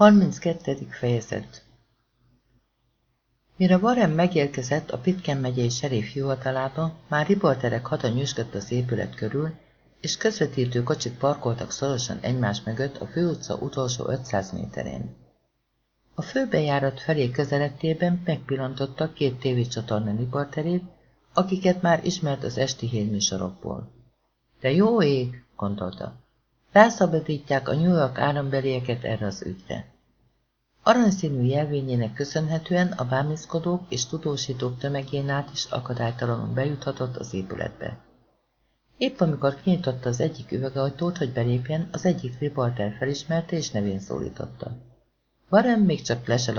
32. fejezet Mire Warren megérkezett a Pitken megyei serif hivatalába, már riporterek hatan nyüzsgött az épület körül, és közvetítő kocsik parkoltak szorosan egymás mögött a főutca utolsó 500 méterén. A főbejárat felé közelettében megpillantotta két tévécsatorna riporterét, akiket már ismert az esti hírműsorokból. De jó ég, gondolta. Rászabadítják a New York állambelieket erre az ügyre. Aranyszínű jelvényének köszönhetően a bámészkodók és tudósítók tömegén át is akadálytalanul bejuthatott az épületbe. Épp amikor kinyitotta az egyik üvegajtót, hogy belépjen, az egyik riporter felismerte és nevén szólította. Warren még csak le se.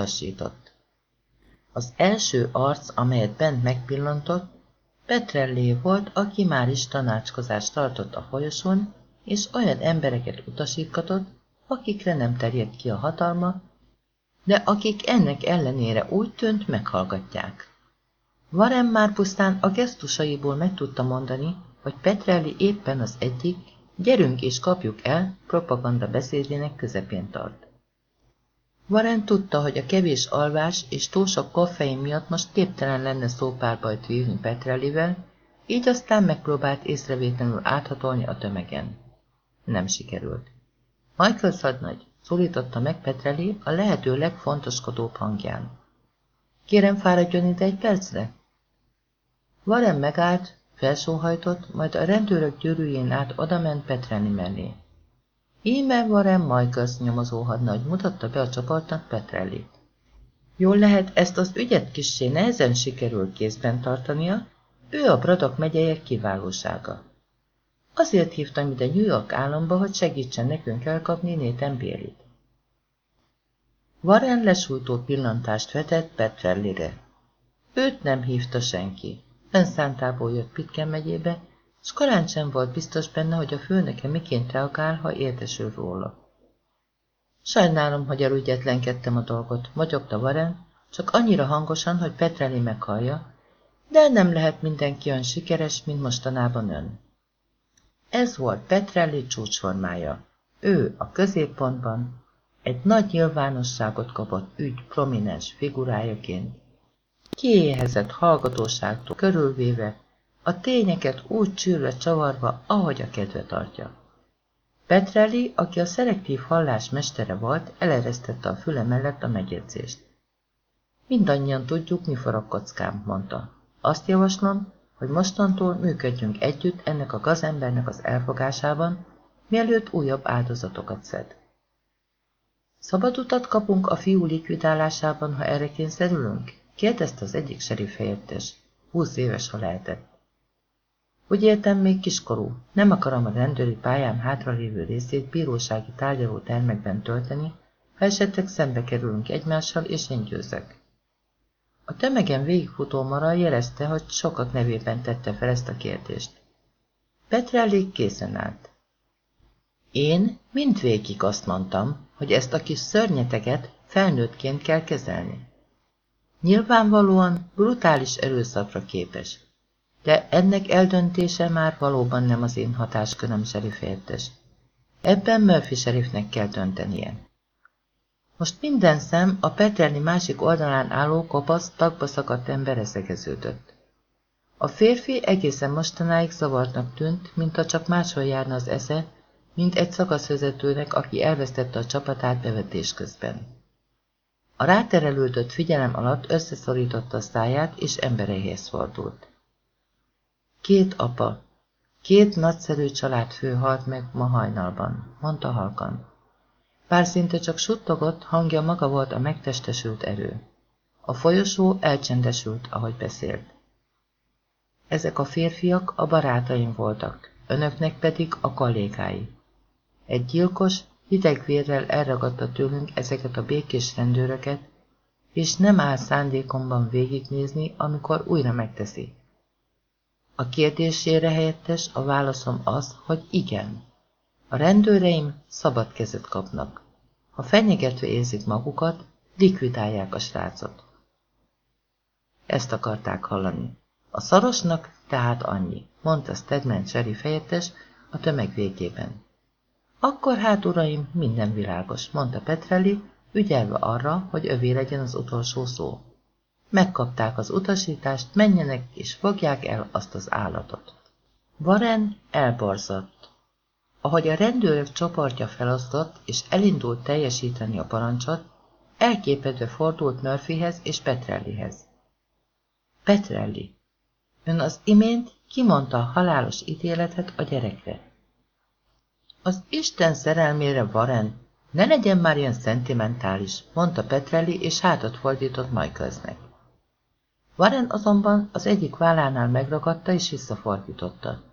Az első arc, amelyet bent megpillantott, Petrellé volt, aki már is tanácskozást tartott a folyosón, és olyan embereket utasítgatott, akikre nem terjedt ki a hatalma, de akik ennek ellenére úgy tűnt, meghallgatják. Varem már pusztán a gesztusaiból meg tudta mondani, hogy Petrelli éppen az egyik, gyerünk és kapjuk el, propaganda beszédének közepén tart. Varen tudta, hogy a kevés alvás és túl sok koffein miatt most képtelen lenne szópárbajt vívni Petrellivel, így aztán megpróbált észrevétlenül áthatolni a tömegen. Nem sikerült. Michael Szadnagy, szólította meg Petreli a lehető legfontoskodóbb hangján. Kérem, fáradjon ide egy percre? Varen megállt, felsóhajtott, majd a rendőrök gyűrűjén át odament Petreni mellé. Íme Varen Michaels nyomozó hadnagy mutatta be a csoportnak Petrellit. Jól lehet, ezt az ügyet kissé nehezen sikerül kézben tartania, ő a Bradok megyeiek kiválósága. Azért hívtam ide New York államba, hogy segítsen nekünk elkapni Nathan Bélit. Warren lesújtó pillantást vetett Petrellire. Őt nem hívta senki. Önszántából jött Pitken megyébe, s sem volt biztos benne, hogy a főnöke miként reagál, ha értesül róla. Sajnálom, hogy elügyetlenkedtem a dolgot, magyogta Warren, csak annyira hangosan, hogy Petrelli meghallja, de nem lehet mindenki olyan sikeres, mint mostanában ön. Ez volt Petrelli csúcsformája. Ő a középpontban, egy nagy nyilvánosságot kapott ügy prominens figurájaként, kiéhezett hallgatóságtól körülvéve, a tényeket úgy csűrve csavarva, ahogy a kedve tartja. Petrelli, aki a szelektív hallás mestere volt, eleresztette a füle mellett a megjegyzést. Mindannyian tudjuk, mi forog kockám, mondta. Azt javaslom, hogy mostantól működjünk együtt ennek a gazembernek az elfogásában, mielőtt újabb áldozatokat szed. Szabad utat kapunk a fiú likvidálásában, ha erre kényszerülünk? kérdezte az egyik serif helyettes. Húsz éves, ha lehetett. Úgy értem, még kiskorú. Nem akarom a rendőri pályám hátralévő részét bírósági tárgyaló termekben tölteni, ha esetleg szembe kerülünk egymással, és én győzök. A tömegen végigfutó mara jelezte, hogy sokak nevében tette fel ezt a kérdést. Petrellék készen állt. Én mindvégig azt mondtam, hogy ezt a kis szörnyeteget felnőttként kell kezelni. Nyilvánvalóan brutális erőszakra képes, de ennek eldöntése már valóban nem az én hatásköröm serifértes. Ebben Murphy serifnek kell döntenie. Most minden szem a Peterni másik oldalán álló kopasz, tagba szakadt ember szegeződött. A férfi egészen mostanáig zavartnak tűnt, mintha csak máshol járna az esze, mint egy szakaszvezetőnek, aki elvesztette a csapatát bevetés közben. A ráterelődött figyelem alatt összeszorította a száját, és embereihez fordult. Két apa, két nagyszerű családfő halt meg ma hajnalban, mondta halkan. Bár szinte csak suttogott, hangja maga volt a megtestesült erő. A folyosó elcsendesült, ahogy beszélt. Ezek a férfiak a barátaim voltak, önöknek pedig a kollégái. Egy gyilkos hideg vérrel elragadta tőlünk ezeket a békés rendőröket, és nem áll szándékomban végignézni, amikor újra megteszi. A kérdésére helyettes a válaszom az, hogy igen. A rendőreim szabad kezet kapnak. Ha fenyegetve érzik magukat, likvidálják a srácot. Ezt akarták hallani. A szarosnak tehát annyi, mondta Stedman Cherry fejettes a tömeg végében. Akkor hát, uraim, minden világos, mondta Petrelli, ügyelve arra, hogy övé legyen az utolsó szó. Megkapták az utasítást, menjenek és fogják el azt az állatot. Varen elborzott. Ahogy a rendőrök csoportja felosztott és elindult teljesíteni a parancsot, elképedve fordult Murphyhez és Petrellihez. Petrelli, ön az imént kimondta a halálos ítéletet a gyerekre. Az Isten szerelmére, Varen, ne legyen már ilyen szentimentális, mondta Petrelli, és hátat fordított Michaelsnek. Varen azonban az egyik vállánál megragadta és visszafordította.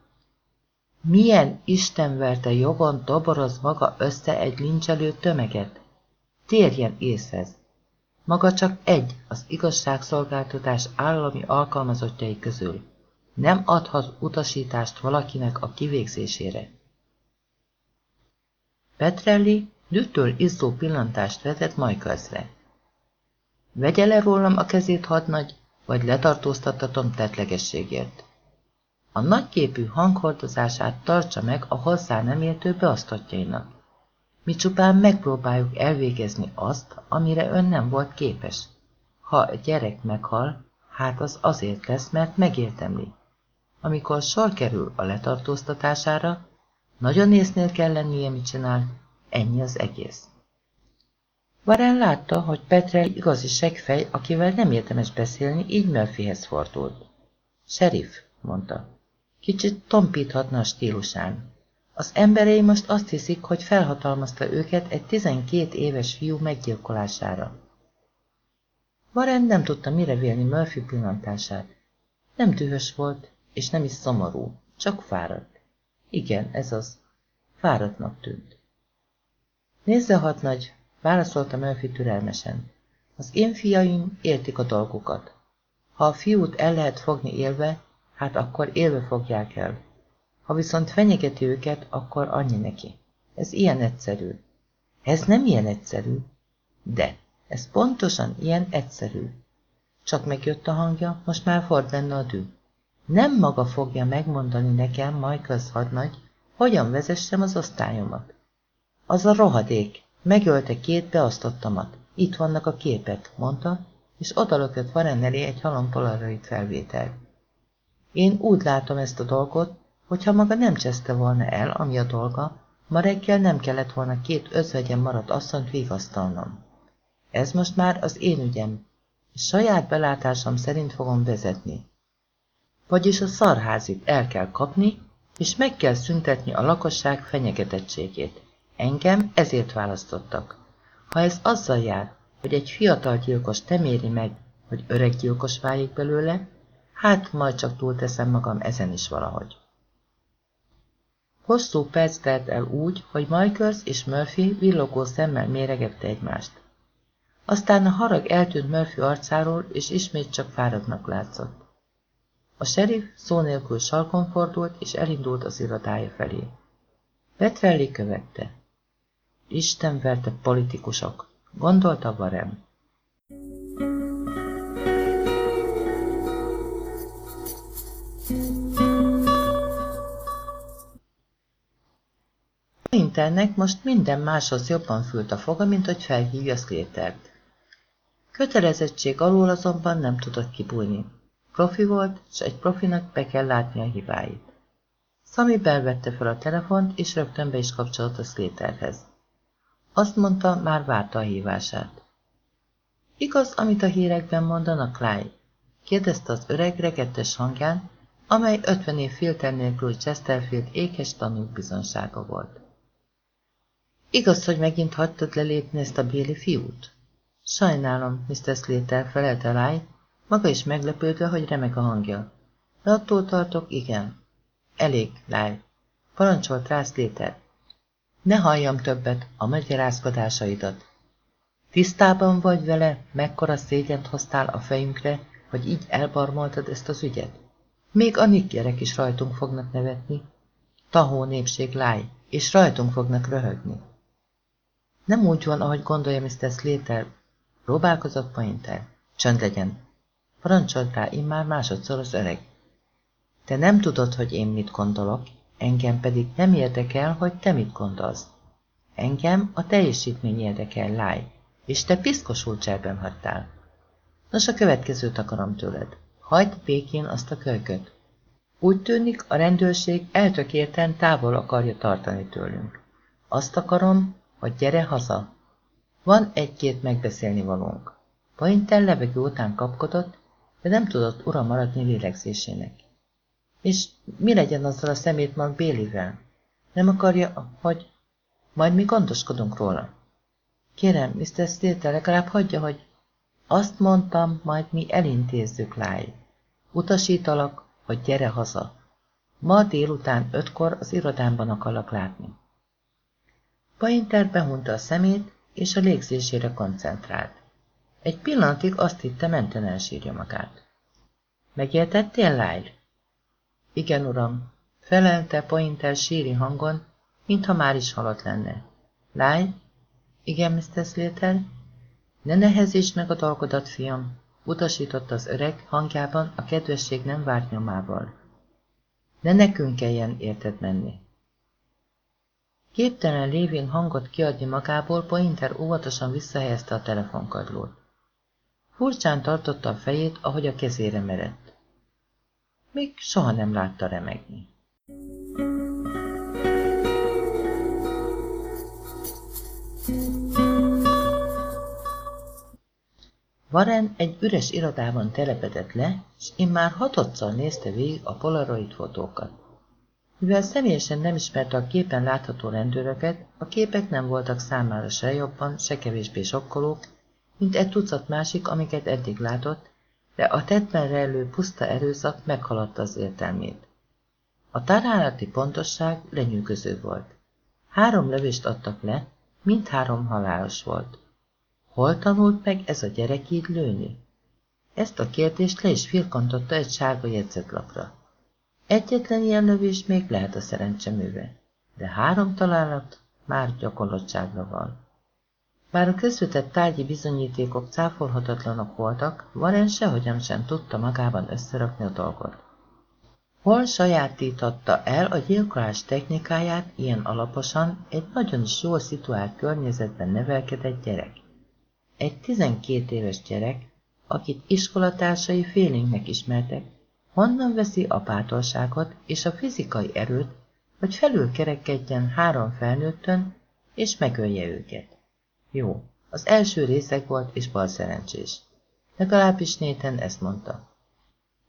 Milyen istenverte jogon toboroz maga össze egy lincselő tömeget? Térjen észhez! Maga csak egy az igazságszolgáltatás állami alkalmazottjai közül. Nem adhat utasítást valakinek a kivégzésére. Petrelli nőtől izzó pillantást vetett Michaelsre. Vegye le rólam a kezét, hadnagy, vagy letartóztattatom tetlegességért. A nagyképű hanghordozását tartsa meg a hozzá nem értő beosztottjainak. Mi csupán megpróbáljuk elvégezni azt, amire ön nem volt képes. Ha a gyerek meghal, hát az azért lesz, mert megértemli. Amikor sor kerül a letartóztatására, nagyon észnél kell lennie, mit csinál, ennyi az egész. Varán látta, hogy Petre igazi segfej, akivel nem érdemes beszélni, így Murphyhez fordult. Sheriff, mondta. Kicsit tompíthatna a stílusán. Az emberei most azt hiszik, hogy felhatalmazta őket egy 12 éves fiú meggyilkolására. Warren nem tudta mire vélni Murphy pillantását. Nem dühös volt, és nem is szomorú, csak fáradt. Igen, ez az. Fáradtnak tűnt. Nézze, hadnagy, válaszolta Murphy türelmesen. Az én fiaim értik a dolgokat. Ha a fiút el lehet fogni élve, hát akkor élve fogják el. Ha viszont fenyegeti őket, akkor annyi neki. Ez ilyen egyszerű. Ez nem ilyen egyszerű. De, ez pontosan ilyen egyszerű. Csak megjött a hangja, most már ford benne a dű. Nem maga fogja megmondani nekem, majd hadnagy, hogyan vezessem az osztályomat. Az a rohadék, megölte két beosztottamat. Itt vannak a képek, mondta, és odalökött Varen elé egy halom polaroid felvételt. Én úgy látom ezt a dolgot, hogyha maga nem cseszte volna el, ami a dolga, ma reggel nem kellett volna két özvegyen maradt asszonyt vigasztalnom. Ez most már az én ügyem, és saját belátásom szerint fogom vezetni. Vagyis a szarházit el kell kapni, és meg kell szüntetni a lakosság fenyegetettségét. Engem ezért választottak. Ha ez azzal jár, hogy egy fiatal gyilkos nem éri meg, hogy öreg gyilkos váljék belőle, hát majd csak túlteszem magam ezen is valahogy. Hosszú perc telt el úgy, hogy Michaels és Murphy villogó szemmel méregette egymást. Aztán a harag eltűnt Murphy arcáról, és ismét csak fáradtnak látszott. A sheriff szó nélkül sarkon fordult, és elindult az irodája felé. Petrelli követte. Isten verte politikusok, gondolta Varem. Internek most minden máshoz jobban fült a foga, mint hogy felhívja Slater-t. Kötelezettség alól azonban nem tudott kibújni. Profi volt, és egy profinak be kell látni a hibáit. Sami belvette fel a telefont, és rögtön be is kapcsolt a Slaterhez. Azt mondta, már várta a hívását. Igaz, amit a hírekben mondanak, Clyde? kérdezte az öreg regettes hangján, amely 50 év filter nélkül Chesterfield ékes tanúk bizonsága volt. Igaz, hogy megint hagytad lelépni ezt a béli fiút? Sajnálom, Mr. Slater felelte Láj, maga is meglepődve, hogy remek a hangja. De attól tartok, igen. Elég, Láj. Parancsolt rá Slater. Ne halljam többet a magyarázkodásaidat. Tisztában vagy vele, mekkora szégyent hoztál a fejünkre, hogy így elbarmoltad ezt az ügyet? Még a nikkerek is rajtunk fognak nevetni. Tahó népség láj, és rajtunk fognak röhögni. Nem úgy van, ahogy gondolja Mr. Slater. Próbálkozott Pointer. Csönd legyen. Parancsolt rá immár másodszor az öreg. Te nem tudod, hogy én mit gondolok, engem pedig nem érdekel, hogy te mit gondolsz. Engem a teljesítmény érdekel, láj. És te piszkosul cserben hagytál. Nos, a következőt akarom tőled. Hagyd békén azt a kölyköt. Úgy tűnik, a rendőrség eltökélten távol akarja tartani tőlünk. Azt akarom, hogy gyere haza. Van egy-két megbeszélni valónk. Painter levegő után kapkodott, de nem tudott ura maradni lélegzésének. És mi legyen azzal a szemétmag Bélivel? Nem akarja, hogy... Majd mi gondoskodunk róla. Kérem, Mr. Slater, legalább hagyja, hogy... Azt mondtam, majd mi elintézzük, láj. Utasítalak, hogy gyere haza. Ma délután ötkor az irodámban akarlak látni. Painter behunta a szemét, és a légzésére koncentrált. Egy pillanatig azt hitte, menten elsírja magát. Megértettél, Lyle? Igen, uram, felelte Pointer síri hangon, mintha már is halott lenne. Lyle? Igen, Mr. Slater? Ne nehezíts meg a dolgodat, fiam, utasított az öreg hangjában a kedvesség nem várt nyomával. Ne nekünk kelljen érted menni. Képtelen lévén hangot kiadni magából, Pointer óvatosan visszahelyezte a telefonkadlót. Furcsán tartotta a fejét, ahogy a kezére merett. Még soha nem látta remegni. Varen egy üres irodában telepedett le, és immár hatodszor nézte végig a polaroid fotókat. Mivel személyesen nem ismerte a képen látható rendőröket, a képek nem voltak számára se jobban, se kevésbé sokkolók, mint egy tucat másik, amiket eddig látott, de a tettben rejlő puszta erőszak meghaladta az értelmét. A találati pontosság lenyűgöző volt. Három lövést adtak le, mindhárom halálos volt. Hol tanult meg ez a gyerek így lőni? Ezt a kérdést le is firkantotta egy sárga jegyzetlapra. Egyetlen ilyen lövés még lehet a szerencseműve, de három találat már gyakorlottságra van. Bár a közvetett tárgyi bizonyítékok cáfolhatatlanok voltak, Warren sehogyan sem tudta magában összerakni a dolgot. Hol sajátította el a gyilkolás technikáját ilyen alaposan egy nagyon is jól szituált környezetben nevelkedett gyerek? Egy 12 éves gyerek, akit iskolatársai félénknek ismertek, honnan veszi a bátorságot és a fizikai erőt, hogy felülkerekedjen három felnőttön, és megölje őket. Jó, az első részek volt és bal szerencsés. Legalábbis Néten ezt mondta.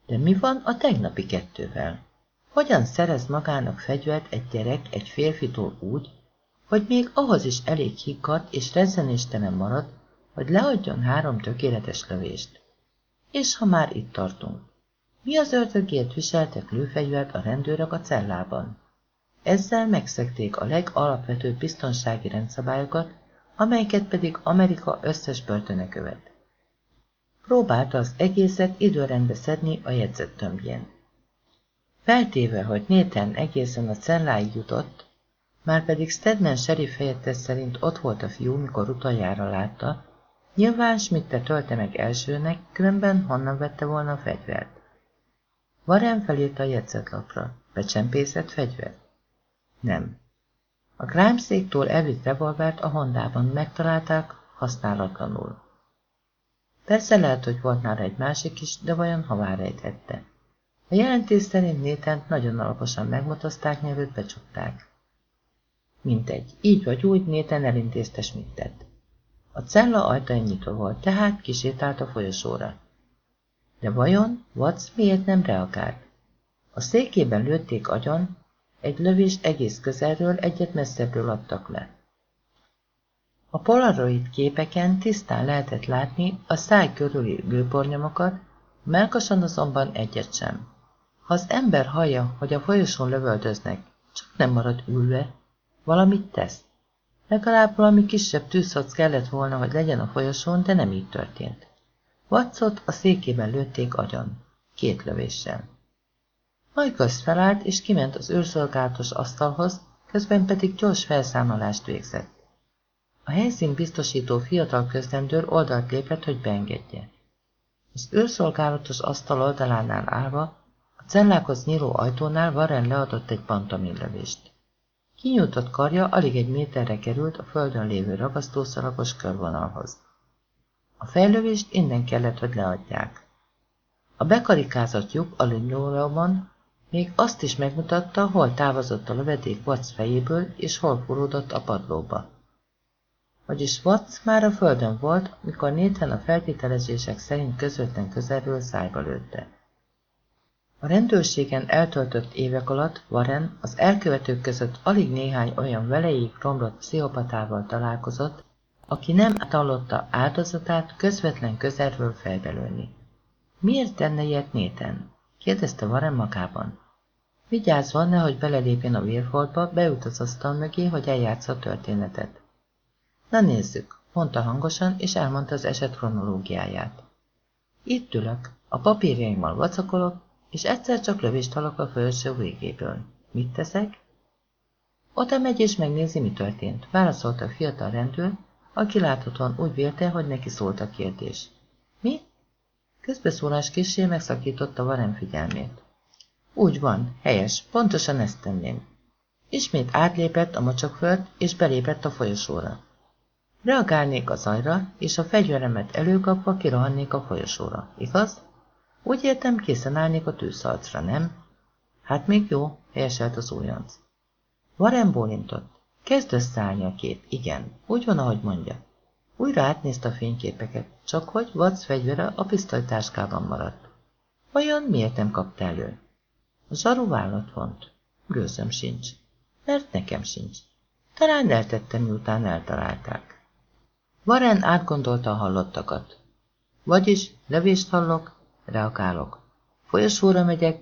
De mi van a tegnapi kettővel? Hogyan szerez magának fegyvert egy gyerek egy férfitól úgy, hogy még ahhoz is elég higgadt és rezzenéstelen marad, hogy leadjon három tökéletes lövést? És ha már itt tartunk, mi az ördögért viseltek lőfegyvert a rendőrök a cellában? Ezzel megszekték a legalapvetőbb biztonsági rendszabályokat, amelyeket pedig Amerika összes börtöne követ. Próbálta az egészet időrendbe szedni a jegyzett tömbjén. Feltéve, hogy Nathan egészen a celláig jutott, már pedig Stedman sheriff helyettes szerint ott volt a fiú, mikor utoljára látta, nyilván Schmidt tölte meg elsőnek, különben honnan vette volna a fegyvert. Warren felírta a jegyzetlapra. Becsempészett fegyver? Nem. A krámszéktól elvitt revolvert a Hondában megtalálták használatlanul. Persze lehet, hogy volt nála egy másik is, de vajon hová rejtette. A jelentés szerint Nétent nagyon alaposan megmotozták, mielőtt becsukták. Mintegy, így vagy úgy Néten elintézte Schmidtet. A cella ajtaja nyitva volt, tehát kisétált a folyosóra. De vajon Watts miért nem reagált? A székében lőtték agyon, egy lövést egész közelről, egyet messzebbről adtak le. A polaroid képeken tisztán lehetett látni a száj körüli gőpornyomokat, melkasan azonban egyet sem. Ha az ember hallja, hogy a folyosón lövöldöznek, csak nem marad ülve, valamit tesz. Legalább valami kisebb tűzhac kellett volna, hogy legyen a folyosón, de nem így történt. Wattsot a székében lőtték agyon, két lövéssel. Majkasz felállt és kiment az őrszolgálatos asztalhoz, közben pedig gyors felszámolást végzett. A helyszín biztosító fiatal közlendőr oldalt lépett, hogy beengedje. Az őrszolgálatos asztal oldalánál állva, a cellákhoz nyíló ajtónál Warren leadott egy pantomillövést. Kinyújtott karja alig egy méterre került a földön lévő ragasztószalagos körvonalhoz. A fejlővést innen kellett, hogy leadják. A bekarikázott lyuk a lindóraban még azt is megmutatta, hol távozott a lövedék Watts fejéből, és hol furódott a padlóba. Vagyis Watts már a földön volt, mikor Nathan a feltételezések szerint közvetlen közelről szájba lőtte. A rendőrségen eltöltött évek alatt Warren az elkövetők között alig néhány olyan veleig romlott pszichopatával találkozott, aki nem tallotta áldozatát közvetlen közelről felbelőni. Miért tenne ilyet Néten? kérdezte Warren magában. Vigyázzva, nehogy belelépjen a vérfoltba, beült az asztal mögé, hogy eljátsza a történetet. Na nézzük, mondta hangosan, és elmondta az eset kronológiáját. Itt ülök, a papírjaimmal vacakolok, és egyszer csak lövést hallok a felső végéből. Mit teszek? Oda megy és megnézi, mi történt, válaszolta a fiatal rendőr, aki láthatóan úgy vélte, hogy neki szólt a kérdés. Mi? Közbeszólás kissé megszakította Varen figyelmét. Úgy van, helyes, pontosan ezt tenném. Ismét átlépett a mocsokföld, és belépett a folyosóra. Reagálnék a zajra, és a fegyveremet előkapva kirohannék a folyosóra, igaz? Úgy értem, készen állnék a tűzharcra, nem? Hát még jó, helyeselt az újonc. Warren bólintott. Kezd összeállni a kép, igen, úgy van, ahogy mondja. Újra átnézte a fényképeket, csak hogy Watts fegyvere a pisztolytáskában maradt. Vajon miért nem kapta elő? A zsaru vállat vont. Gőzöm sincs. Mert nekem sincs. Talán eltettem, miután eltalálták. Varen átgondolta a hallottakat. Vagyis levést hallok, reagálok. Folyosóra megyek,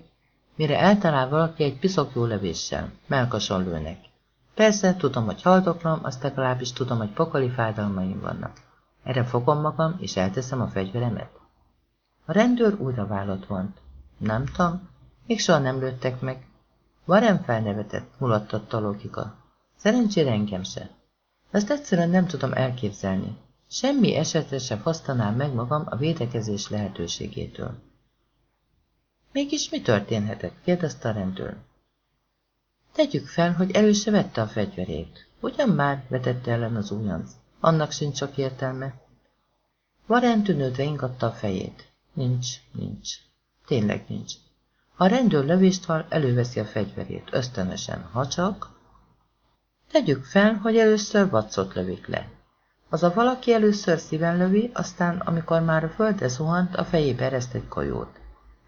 mire eltalál valaki egy piszok jó levéssel. Melkason lőnek. Persze, tudom, hogy haldoklom, azt legalábbis tudom, hogy pokoli fájdalmaim vannak. Erre fogom magam, és elteszem a fegyveremet. A rendőr újra vállott vont. Nem tudom, még soha nem lőttek meg. Varem felnevetett, mulattatta a logika. Szerencsére engem se. Ezt egyszerűen nem tudom elképzelni. Semmi esetre se fosztanám meg magam a védekezés lehetőségétől. Mégis mi történhetett? kérdezte a rendőr. Tegyük fel, hogy elő vette a fegyverét. Ugyan már vetette ellen az újonc. Annak sincs csak értelme. Varent tűnődve ingatta a fejét. Nincs, nincs. Tényleg nincs. Ha a rendőr lövést hall, előveszi a fegyverét, ösztönösen, ha csak... Tegyük fel, hogy először vacot lövik le. Az a valaki először szíven lövi, aztán, amikor már a földre zuhant, a fejébe ereszt egy kajót.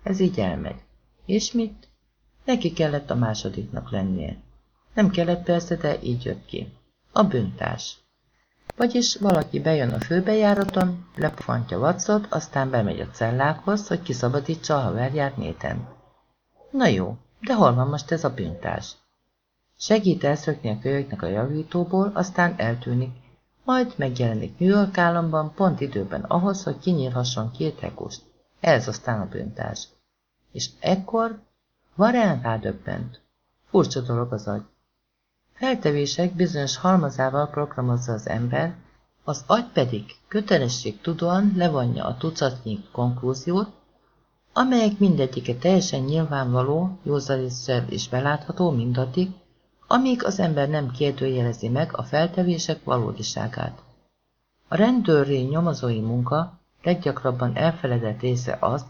Ez így elmegy. És mit? Neki kellett a másodiknak lennie. Nem kellett persze, de így jött ki. A büntás. Vagyis valaki bejön a főbejáraton, lepofantja vacot, aztán bemegy a cellákhoz, hogy kiszabadítsa a haverját néten. Na jó, de hol van most ez a büntás? Segít elszökni a kölyöknek a javítóból, aztán eltűnik, majd megjelenik New York államban pont időben ahhoz, hogy kinyírhasson két hekust. Ez aztán a büntás. És ekkor Varán rádöbbent. Furcsa dolog az agy. Feltevések bizonyos halmazával programozza az ember, az agy pedig kötelesség tudóan levonja a tucatnyi konklúziót, amelyek mindegyike teljesen nyilvánvaló, józalésszer is belátható mindaddig, amíg az ember nem kérdőjelezi meg a feltevések valódiságát. A rendőri nyomozói munka leggyakrabban elfeledett része az,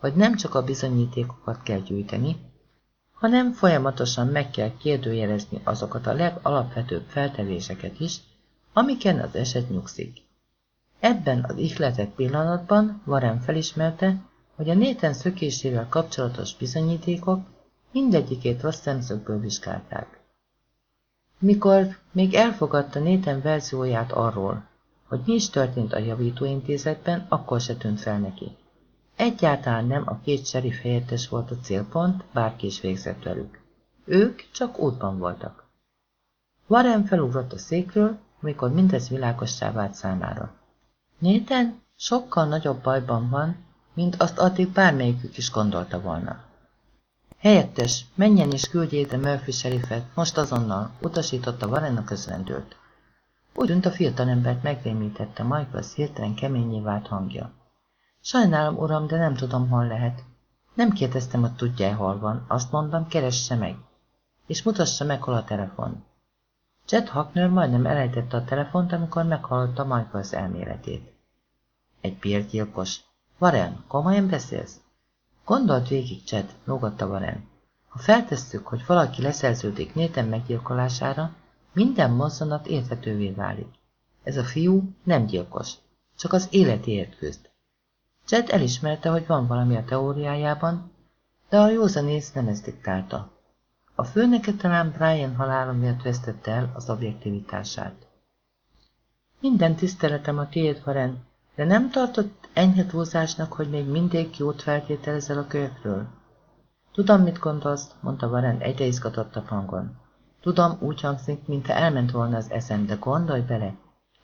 hogy nem csak a bizonyítékokat kell gyűjteni, hanem folyamatosan meg kell kérdőjelezni azokat a legalapvetőbb feltevéseket is, amiken az eset nyugszik. Ebben az ihletett pillanatban Warren felismerte, hogy a néten szökésével kapcsolatos bizonyítékok mindegyikét rossz szemszögből vizsgálták. Mikor még elfogadta Néten verzióját arról, hogy mi is történt a javítóintézetben, akkor se tűnt fel neki. Egyáltalán nem a két serif helyettes volt a célpont, bárki is végzett velük. Ők csak útban voltak. Warren felugrott a székről, amikor mindez világossá vált számára. Néten sokkal nagyobb bajban van, mint azt addig bármelyikük is gondolta volna. Helyettes, menjen és küldjél ide Murphy serifet, most azonnal, utasította Warren a közrendőrt. Úgy tűnt a fiatalembert megrémítette Michael hirtelen keményé vált hangja. Sajnálom, uram, de nem tudom, hol lehet. Nem kérdeztem, hogy tudja-e, hol van. Azt mondom, keresse meg. És mutassa meg, hol a telefon. Jet Hackner majdnem elejtette a telefont, amikor meghallotta Michaels elméletét. Egy bérgyilkos. Varen, komolyan beszélsz? Gondolt végig, Csed, lógatta Varen. Ha feltesszük, hogy valaki leszerződik Néten meggyilkolására, minden mozzanat érthetővé válik. Ez a fiú nem gyilkos, csak az életéért küzd. Jed elismerte, hogy van valami a teóriájában, de a józanész nem ezt diktálta. A főneke talán Brian halála miatt vesztette el az objektivitását. Minden tiszteletem a tiéd, Varen, de nem tartott enyhe túlzásnak, hogy még mindig jót feltételezel a kölyökről? Tudom, mit gondolsz, mondta Varen egyre izgatottabb hangon. Tudom, úgy hangzik, mintha elment volna az eszem, de gondolj bele,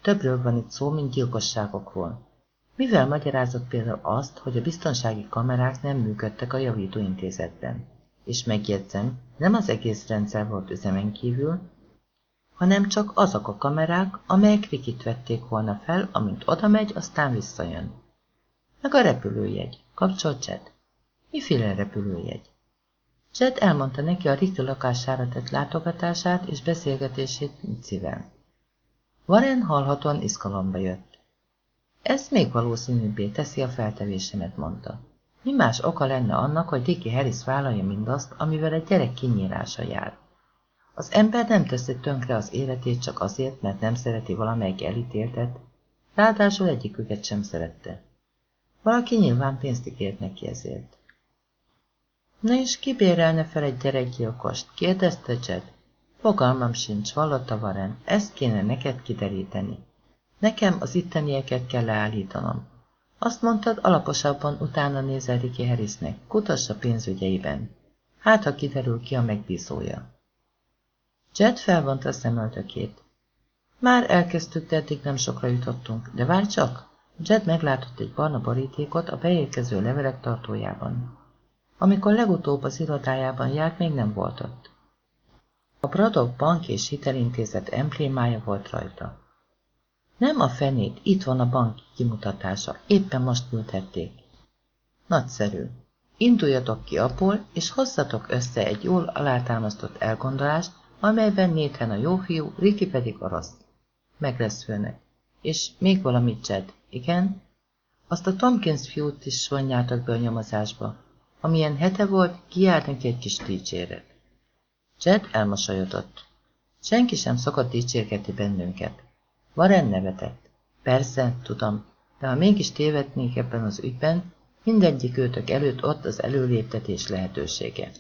többről van itt szó, mint gyilkosságokról. Mivel magyarázott például azt, hogy a biztonsági kamerák nem működtek a javítóintézetben? És megjegyzem, nem az egész rendszer volt üzemen kívül, hanem csak azok a kamerák, amelyek Rikit vették volna fel, amint oda megy, aztán visszajön. Meg a repülőjegy. Kapcsol Chet. Miféle repülőjegy? Chet elmondta neki a Riki lakására tett látogatását és beszélgetését Micivel. Warren hallhatóan izgalomba jött. Ez még valószínűbbé teszi a feltevésemet, mondta. Mi más oka lenne annak, hogy Ricky Harris vállalja mindazt, amivel egy gyerek kinyírása jár? Az ember nem teszi tönkre az életét csak azért, mert nem szereti valamelyik elítéltet, ráadásul egyiküket sem szerette. Valaki nyilván pénzt ígért neki ezért. Na és ki bérelne fel egy gyerekgyilkost? kérdezte Jed. Fogalmam sincs, vallotta Varen, ezt kéne neked kideríteni. Nekem az ittenieket kell leállítanom. Azt mondtad, alaposabban utána nézel Ricky Harrisnek, kutassa pénzügyeiben. Hát, ha kiderül ki a megbízója. Jed felvonta a szemöltökét. Már elkezdtük, de eddig nem sokra jutottunk, de várj csak! Jed meglátott egy barna borítékot a beérkező levelek tartójában. Amikor legutóbb az irodájában járt, még nem volt ott. A Bradok Bank és Hitelintézet emblémája volt rajta. Nem a fenét, itt van a bank kimutatása, éppen most küldhették. Nagyszerű. Induljatok ki abból, és hozzatok össze egy jól alátámasztott elgondolást, amelyben Nathan a jó fiú, Ricky pedig a rossz. Meg lesz főnek. És még valamit, Jed, igen? Azt a Tompkins fiút is vonjátok be a nyomozásba. Amilyen hete volt, kiárt neki egy kis dicséret. Jed elmosolyodott. Senki sem szokott dicsérgetni bennünket. Varen nevetett. Persze, tudom, de ha mégis tévednék ebben az ügyben, mindegyik őtök előtt ott az előléptetés lehetősége.